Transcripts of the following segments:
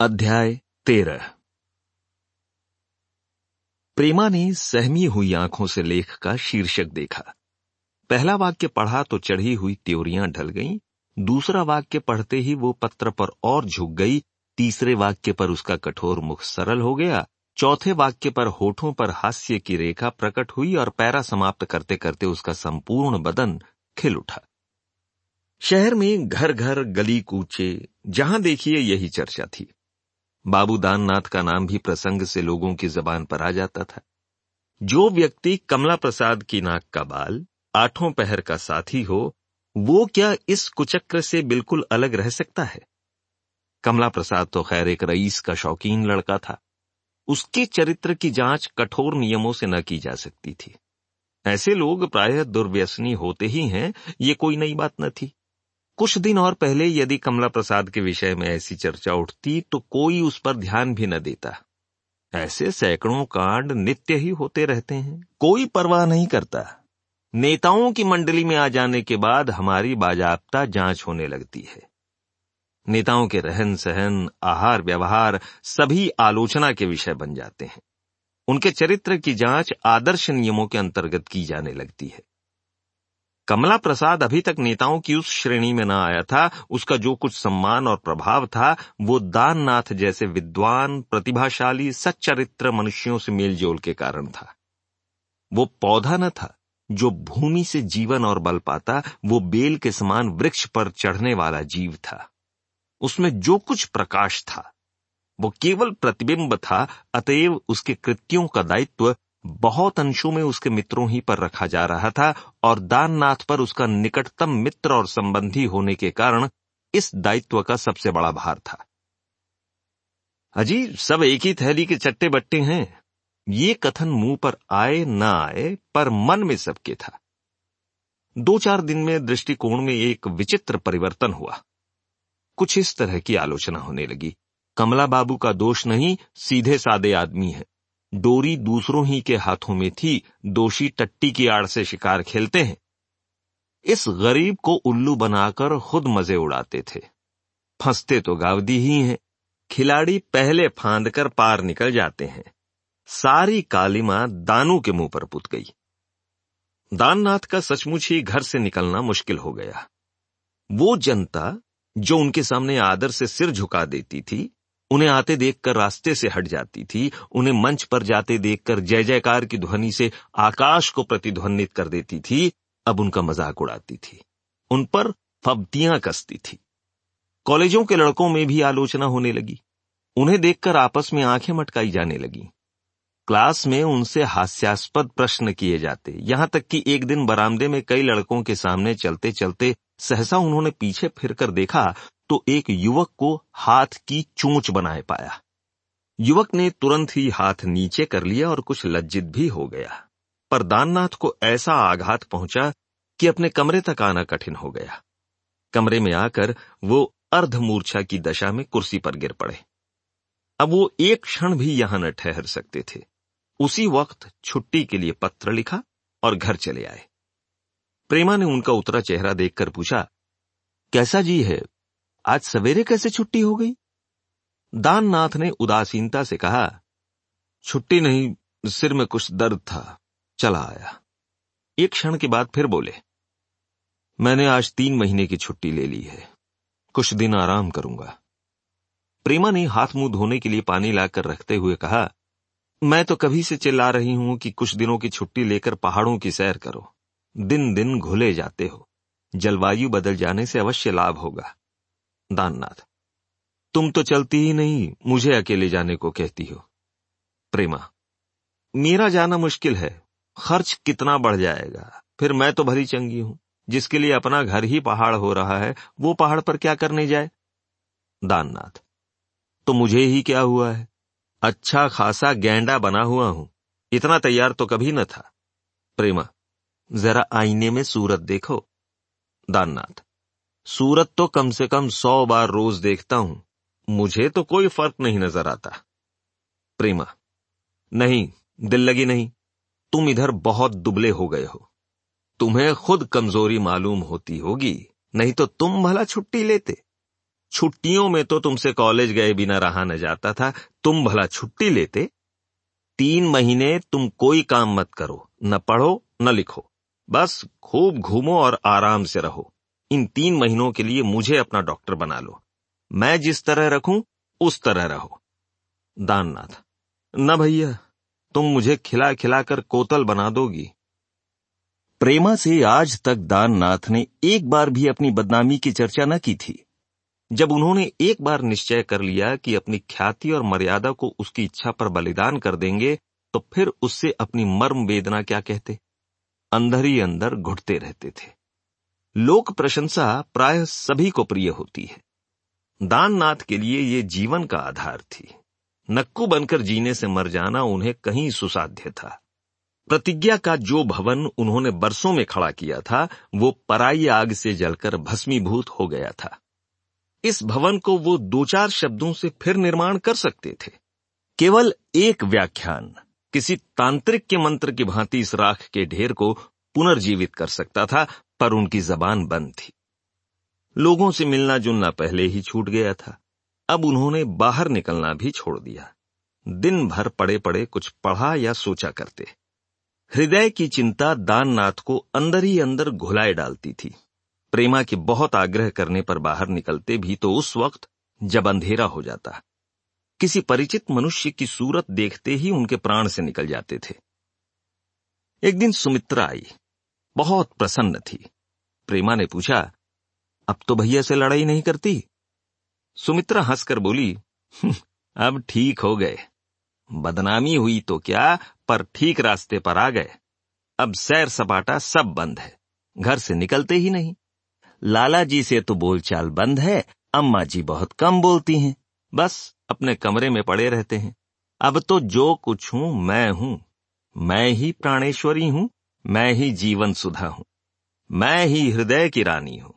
अध्याय तेरह। प्रेमा ने सहमी हुई आँखों से लेख का शीर्षक देखा। पहला वाक्य पढ़ा तो चढ़ी हुई त्योरियाँ ढल गईं, दूसरा वाक्य पढ़ते ही वो पत्र पर और झुक गई। तीसरे वाक्य पर उसका कठोर मुख सरल हो गया। चौथे वाक्य पर होठों पर हास्य की रेखा प्रकट हुई और पैरा समाप्त करते करते उसका संपूर्ण बदन खिल उठा। शहर में घर घर गली कूचे जहाँ देखिए यही चर्चा थी। बाबू दाननाथ का नाम भी प्रसंग से लोगों की जबान पर आ जाता था। जो व्यक्ति कमला प्रसाद की नाक का बाल, आठों पहर का साथी हो, वो क्या इस कुचक्र से बिल्कुल अलग रह सकता है? कमला प्रसाद तो खैर एक रईस का शौकीन लड़का था। उसके चरित्र की जाँच कठोर नियमों से न की जा सकती थी। ऐसे लोग प्रायः दुर्व्यसनी होते ही हैं, ये कोई नई बात न थी। कुछ दिन और पहले यदि कमला प्रसाद के विषय में ऐसी चर्चा उठती तो कोई उस पर ध्यान भी न देता। ऐसे सैकड़ों कांड नित्य ही होते रहते हैं। कोई परवाह नहीं करता। नेताओं की मंडली में आ जाने के बाद हमारी बाजाबता जाँच होने लगती है। नेताओं के रहन सहन आहार व्यवहार सभी आलोचना के विषय बन जाते हैं। उनके चरित्र की जाँच आदर्श नियमों के अंतर्गत की जाने लगती है। कमला प्रसाद अभी तक नेताओं की उस श्रेणी में न आया था। उसका जो कुछ सम्मान और प्रभाव था, वो दाननाथ जैसे विद्वान, प्रतिभाशाली, सच्चरित्र मनुष्यों से मेलजोल के कारण था। वो पौधा न था, जो भूमि से जीवन और बल पाता, वो बेल के समान वृक्ष पर चढ़ने वाला जीव था। उसमें जो कुछ प्रकाश था, वो केवल प्रतिबिंब था, अतएव उसके कृत्यों का दायित्व बहुत अंशों में उसके मित्रों ही पर रखा जा रहा था और दाननाथ पर उसका निकटतम मित्र और संबंधी होने के कारण इस दायित्व का सबसे बड़ा भार था। अजी, सब एक ही थैली के चट्टे बट्टे हैं। ये कथन मुँह पर आए न आए, पर मन में सबके था। दो चार दिन में दृष्टिकोण में एक विचित्र परिवर्तन हुआ। कुछ इस तरह की आलोचना होने लगी। कमला बाबू का दोष नहीं, सीधे सादे आदमी है। डोरी दूसरों ही के हाथों में थी, दोषी टट्टी की आड़ से शिकार खेलते हैं। इस गरीब को उल्लू बनाकर खुद मज़े उड़ाते थे। फंसते तो गावदी ही हैं, खिलाड़ी पहले फांद कर पार निकल जाते हैं। सारी कालिमा दानू के मुँह पर पुत गई। दाननाथ का सचमुच ही घर से निकलना मुश्किल हो गया। वो जनता, जो उनके सामने आदर से सिर झुका देती थी उन्हें आते देखकर रास्ते से हट जाती थी। उन्हें मंच पर जाते देखकर जय जयकार की ध्वनि से आकाश को प्रतिध्वनित कर देती थी। अब उनका मज़ाक उड़ाती थी। उन पर फब्तियाँ कसती थी। कॉलेजों के लड़कों में भी आलोचना होने लगी। उन्हें देखकर आपस में आँखें मटकाई जाने लगी। क्लास में उनसे हास्यास्पद प्रश्न किए जाते। यहाँ तक कि एक दिन बरामदे में कई लड़कों के सामने चलते चलते सहसा उन्होंने पीछे फिरकर देखा तो एक युवक को हाथ की चोंच बनाए पाया। युवक ने तुरंत ही हाथ नीचे कर लिया और कुछ लज्जित भी हो गया। पर दाननाथ को ऐसा आघात पहुँचा कि अपने कमरे तक आना कठिन हो गया। कमरे में आकर वो अर्धमूर्छा की दशा में कुर्सी पर गिर पड़े। अब वो एक क्षण भी यहाँ न ठहर सकते थे। उसी वक्त छुट्टी के लिए पत्र लिखा और घर चले आए। प्रेमा ने उनका उतरा चेहरा देखकर पूछा, कैसा जी है? आज सवेरे कैसे छुट्टी हो गई? दाननाथ ने उदासीनता से कहा, छुट्टी नहीं, सिर में कुछ दर्द था, चला आया। एक क्षण के बाद फिर बोले, मैंने आज तीन महीने की छुट्टी ले ली है, कुछ दिन आराम करूँगा। प्रेमा ने हाथ मुँह धोने के लिए पानी लाकर रखते हुए कहा, मैं तो कभी से चिल्ला रही हूँ कि कुछ दिनों की छुट्टी लेकर पहाड़ों की सैर करो। दिन दिन घुले जाते हो, जलवायु बदल जाने से अवश्य लाभ होगा। दाननाथ। तुम तो चलती ही नहीं, मुझे अकेले जाने को कहती हो। प्रेमा, मेरा जाना मुश्किल है, खर्च कितना बढ़ जाएगा, फिर मैं तो भरी चंगी हूँ, जिसके लिए अपना घर ही पहाड़ हो रहा है, वो पहाड़ पर क्या करने जाए? दाननाथ तो मुझे ही क्या हुआ है? अच्छा खासा गैंडा बना हुआ हूँ, इतना तैयार तो कभी न था। प्रेमा, जरा आईने में सूरत देखो। दाननाथ सूरत तो कम से कम सौ बार रोज देखता हूँ। मुझे तो कोई फ़र्क नहीं नज़र आता। प्रेमा, नहीं, दिल लगी नहीं। तुम इधर बहुत दुबले हो गए हो। तुम्हें खुद कमज़ोरी मालूम होती होगी, नहीं तो तुम भला छुट्टी लेते। छुट्टियों में तो तुमसे कॉलेज गए बिना रहा न जाता था, तुम भला छुट्टी लेते। तीन महीने तुम कोई काम मत करो, न पढ़ो, न लिखो। बस खूब घूमो और आराम से रहो। इन तीन महीनों के लिए मुझे अपना डॉक्टर बना लो। मैं जिस तरह रखूँ, उस तरह रहो। दाननाथ, न भैया, तुम मुझे खिला खिलाकर कोतल बना दोगी। प्रेमा से आज तक दाननाथ ने एक बार भी अपनी बदनामी की चर्चा न की थी। जब उन्होंने एक बार निश्चय कर लिया कि अपनी ख्याति और मर्यादा को उसकी इच्छा पर बलिदान कर देंगे तो फिर उससे अपनी मर्म वेदना क्या कहते? अंदर ही अंदर घुटते रहते थे। लोक प्रशंसा प्राय सभी को प्रिय होती है। दाननाथ के लिए ये जीवन का आधार थी। नक्कू बनकर जीने से मर जाना उन्हें कहीं सुसाध्य था। प्रतिज्ञा का जो भवन उन्होंने बरसों में खड़ा किया था, वो पराई आग से जलकर भस्मीभूत हो गया था। इस भवन को वो दो चार शब्दों से फिर निर्माण कर सकते थे। केवल एक व्याख्यान, किसी तांत्रिक के मंत्र की भांति इस राख के ढेर को पुनर्जीवित कर सकता था, पर उनकी जबान बंद थी। लोगों से मिलना जुलना पहले ही छूट गया था। अब उन्होंने बाहर निकलना भी छोड़ दिया। दिन भर पड़े पड़े कुछ पढ़ा या सोचा करते। हृदय की चिंता दाननाथ को अंदर ही अंदर घुलाए डालती थी। प्रेमा के बहुत आग्रह करने पर बाहर निकलते भी तो उस वक्त जब अंधेरा हो जाता। किसी परिचित मनुष्य की सूरत देखते ही उनके प्राण से निकल जाते थे। एक दिन सुमित्रा आई। बहुत प्रसन्न थी। प्रेमा ने पूछा अब तो भैया से लड़ाई नहीं करती? सुमित्रा हंसकर बोली हम्म, अब ठीक हो गए। बदनामी हुई तो क्या पर ठीक रास्ते पर आ गए। अब सैर सपाटा सब बंद है घर से निकलते ही नहीं। लाला जी से तो बोलचाल बंद है अम्मा जी बहुत कम बोलती हैं बस अपने कमरे में पड़े रहते हैं। अब तो जो कुछ हूँ मैं हूँ। मैं ही प्राणेश्वरी हूँ मैं ही जीवन सुधा हूँ। मैं ही हृदय की रानी हूँ।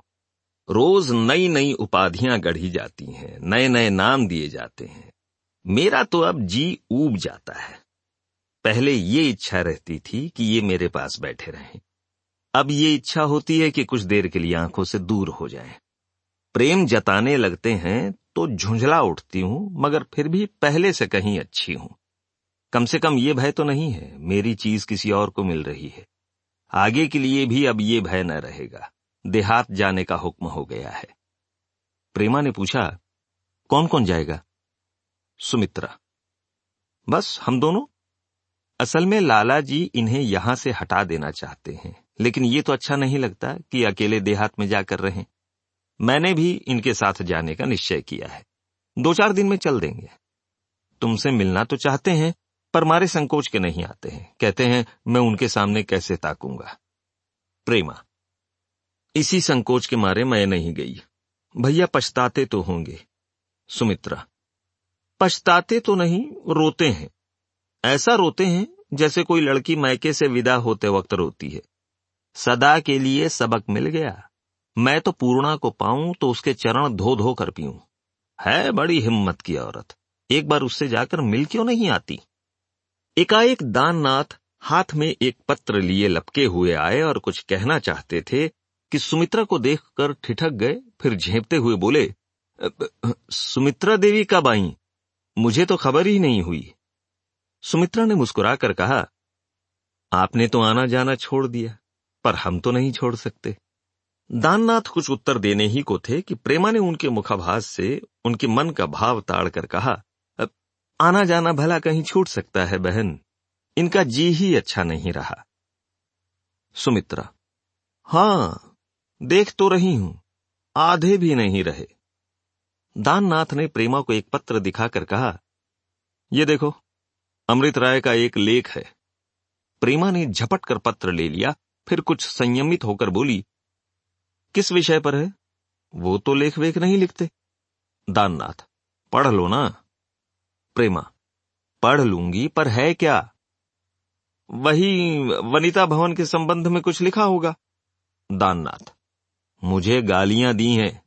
रोज नई नई उपाधियाँ गढ़ी जाती हैं नए नए नाम दिए जाते हैं। मेरा तो अब जी ऊब जाता है। पहले ये इच्छा रहती थी कि ये मेरे पास बैठे रहें। अब ये इच्छा होती है कि कुछ देर के लिए आँखों से दूर हो जाएँ। प्रेम जताने लगते हैं तो झुंझला उठती हूँ, मगर फिर भी पहले से कहीं अच्छी हूँ। कम से कम ये भय तो नहीं है, मेरी चीज़ किसी और को मिल रही है। आगे के लिए भी अब ये भय न रहेगा। देहात जाने का हुक्म हो गया है। प्रेमा ने पूछा कौन कौन जाएगा? सुमित्रा, बस हम दोनों? असल में लाला जी इन्हें यहाँ से हटा देना चाहते हैं, लेकिन ये तो अच्छा नहीं लगता कि अकेले देहात में जाकर रहें। मैंने भी इनके साथ जाने का निश्चय किया है। दो चार दिन में चल देंगे। तुमसे मिलना तो चाहते हैं पर मारे संकोच के नहीं आते हैं। कहते हैं, मैं उनके सामने कैसे ताकूँगा? प्रेमा, इसी संकोच के मारे मैं नहीं गई। भैया, पछताते तो होंगे। सुमित्रा, पछताते तो नहीं, रोते हैं। ऐसा रोते हैं, जैसे कोई लड़की मैके से विदा होते वक्त रोती है। सदा के लिए सबक मिल गया। मैं तो पूर्णा को पाऊँ तो उसके चरण धो धो कर पीऊं। है बड़ी हिम्मत की औरत। एक बार उससे जाकर मिल क्यों नहीं आती? एकाएक दाननाथ हाथ में एक पत्र लिए लपके हुए आए और कुछ कहना चाहते थे कि सुमित्रा को देखकर ठिठक गए, फिर झेपते हुए बोले सुमित्रा देवी कब आई? मुझे तो खबर ही नहीं हुई। सुमित्रा ने मुस्कुराकर कहा, आपने तो आना जाना छोड़ दिया, पर हम तो नहीं छोड़ सकते। दाननाथ कुछ उत्तर देने ही को थे कि प्रेमा ने उनके मुखाभास से उनके मन का भाव ताड़कर कहा आना जाना भला कहीं छूट सकता है, बहन। इनका जी ही अच्छा नहीं रहा। सुमित्रा। हाँ, देख तो रही हूँ, आधे भी नहीं रहे। दाननाथ ने प्रेमा को एक पत्र दिखाकर कहा, ये देखो, अमृत राय का एक लेख है। प्रेमा ने झपट कर पत्र ले लिया, फिर कुछ संयमित होकर बोली, किस विषय पर है? वो तो लेख वेख नहीं लिखते। दाननाथ, पढ़ लो ना। प्रेमा। पढ़ लूँगी, पर है क्या? वही वनिता भवन के संबंध में कुछ लिखा होगा। दाननाथ, मुझे गालियाँ दी हैं।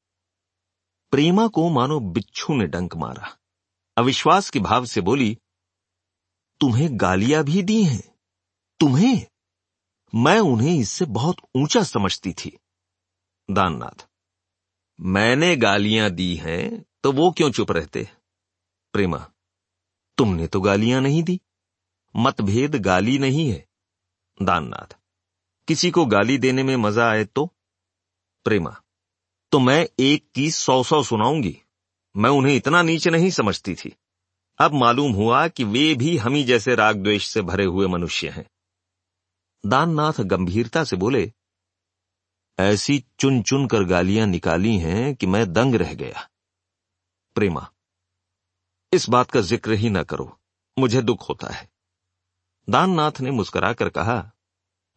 प्रेमा को मानो बिच्छू ने डंक मारा। अविश्वास के भाव से बोली, तुम्हें गालियाँ भी दी हैं? तुम्हें? मैं उन्हें इससे बहुत ऊँचा समझती थी। दाननाथ, मैंने गालियाँ दी हैं तो वो क्यों चुप रहते? प्रेमा तुमने तो गालियाँ नहीं दी। मतभेद गाली नहीं है, दाननाथ। किसी को गाली देने में मज़ा आए तो? प्रेमा तो मैं एक की सौ सौ सुनाऊँगी। मैं उन्हें इतना नीच नहीं समझती थी। अब मालूम हुआ कि वे भी हम ही जैसे राग द्वेष से भरे हुए मनुष्य हैं। दाननाथ गंभीरता से बोले, ऐसी चुन चुन कर गालियाँ निकाली हैं कि मैं दंग रह गया। प्रेमा इस बात का ज़िक्र ही ना करो मुझे दुख होता है। दाननाथ ने मुस्कुराकर कहा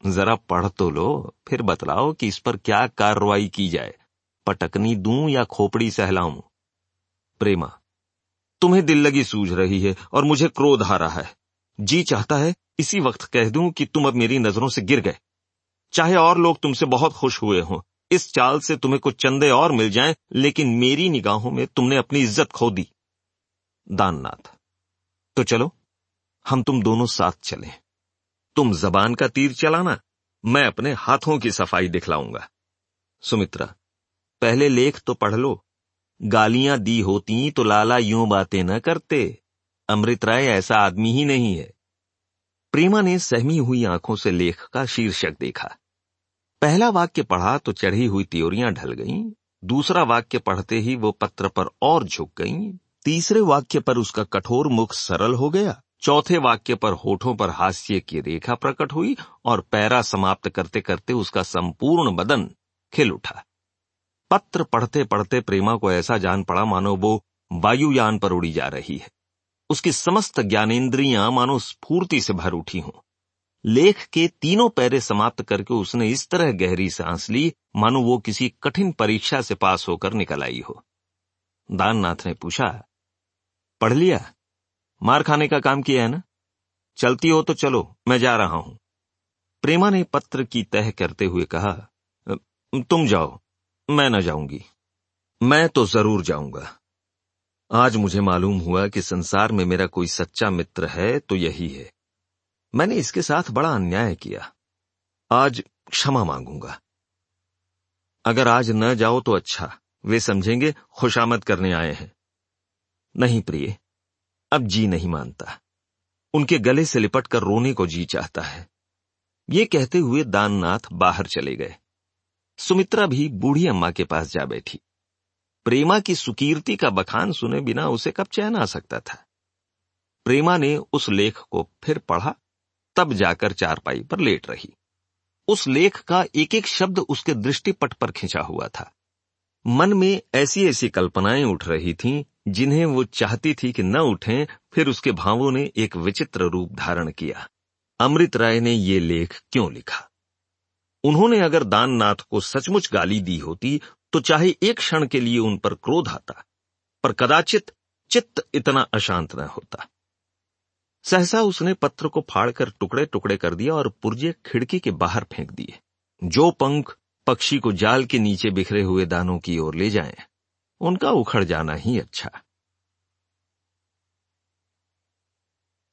जरा पढ़ तो लो फिर बतलाओ कि इस पर क्या कार्रवाई की जाए पटकनी दूँ या खोपड़ी सहलाऊं? प्रेमा तुम्हें दिल लगी सूझ रही है और मुझे क्रोध आ रहा है। जी चाहता है इसी वक्त कह दूँ कि तुम अब मेरी नज़रों से गिर गए। चाहे और लोग तुमसे बहुत खुश हुए हों इस चाल से तुम्हें कुछ चंदे और मिल जाएँ, लेकिन मेरी निगाहों में तुमने अपनी इज़्ज़त खो दी। दाननाथ। तो चलो हम तुम दोनों साथ चलें। तुम जबान का तीर चलाना मैं अपने हाथों की सफ़ाई दिखलाऊँगा। सुमित्रा पहले लेख तो पढ़ लो। गालियाँ दी होती तो लाला यूँ बातें न करते। अमृत राय ऐसा आदमी ही नहीं है। प्रेमा ने सहमी हुई आँखों से लेख का शीर्षक देखा। पहला वाक्य पढ़ा तो चढ़ी हुई त्योरियाँ ढल गईं, दूसरा वाक्य पढ़ते ही वो पत्र पर और झुक गईं, तीसरे वाक्य पर उसका कठोर मुख सरल हो गया। चौथे वाक्य पर होठों पर हास्य की रेखा प्रकट हुई और पैरा समाप्त करते करते उसका संपूर्ण बदन खिल उठा। पत्र पढ़ते पढ़ते प्रेमा को ऐसा जान पड़ा मानो वो वायुयान पर उड़ी जा रही है। उसकी समस्त ज्ञानेन्द्रियाँ मानो स्फूर्ति से भर उठी हों। लेख के तीनों पैरे समाप्त करके उसने इस तरह गहरी सांस ली मानो वो किसी कठिन परीक्षा से पास होकर निकल आई हो। दाननाथ ने पूछा पढ़ लिया? मार खाने का काम किया है ना? चलती हो तो चलो, मैं जा रहा हूँ। प्रेमा ने पत्र की तह करते हुए कहा, तुम जाओ, मैं न जाऊँगी। मैं तो ज़रूर जाऊँगा। आज मुझे मालूम हुआ कि संसार में मेरा कोई सच्चा मित्र है तो यही है। मैंने इसके साथ बड़ा अन्याय किया। आज क्षमा मांगूँगा। अगर आज न जाओ तो अच्छा वे समझेंगे खुशामद करने आए हैं। नहीं प्रिय, अब जी नहीं मानता। उनके गले से लिपट कर रोने को जी चाहता है। ये कहते हुए दाननाथ बाहर चले गए। सुमित्रा भी बूढ़ी अम्मा के पास जा बैठी। प्रेमा की सुकीर्ति का बखान सुने बिना उसे कब चैन आ सकता था? प्रेमा ने उस लेख को फिर पढ़ा, तब जाकर चारपाई पर लेट रही। उस लेख का एक एक शब्द उसके दृष्टिपट पर खिंचा हुआ था। मन में ऐसी ऐसी कल्पनाएँ उठ रही थीं जिन्हें वो चाहती थी कि न उठें फिर उसके भावों ने एक विचित्र रूप धारण किया। अमृत राय ने ये लेख क्यों लिखा? उन्होंने अगर दाननाथ को सचमुच गाली दी होती तो चाहे एक क्षण के लिए उन पर क्रोध आता पर कदाचित चित्त इतना अशांत न होता। सहसा उसने पत्र को फाड़कर टुकड़े टुकड़े कर दिया और पुर्जे खिड़की के बाहर फेंक दिए। जो पंख पक्षी को जाल के नीचे बिखरे हुए दानों की ओर ले जाएँ, उनका उखड़ जाना ही अच्छा।